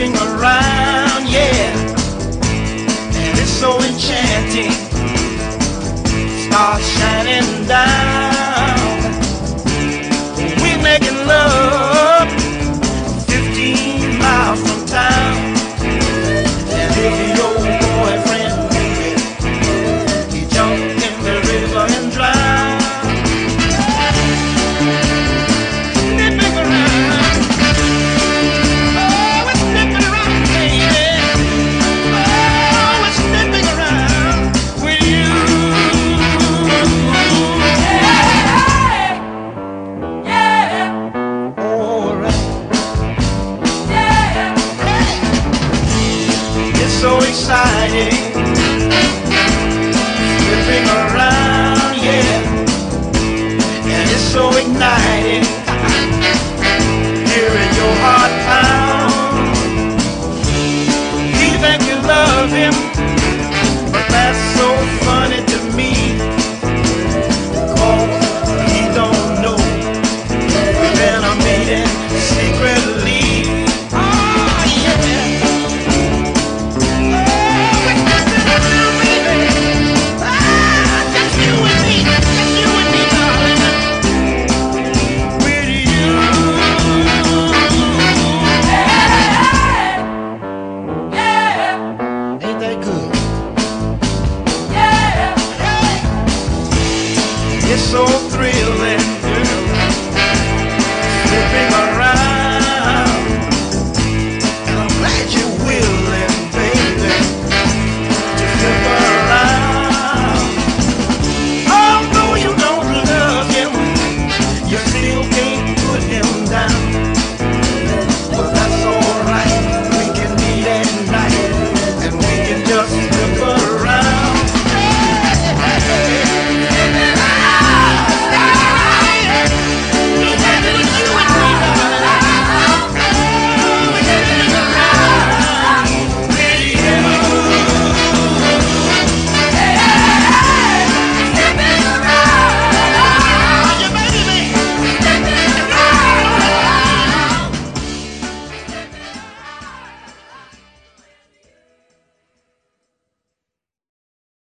dancing around, yeah. And it's so enchanting. so exciting. Flipping around, yeah, and it's so igniting. Hearing your heart pound. He that you love him. so thrilling, girl. Slipping around. And I'm glad you're willing, baby, to slip around. Although you don't love him, you still can't put him down. But that's alright. We can meet at night, and we can just.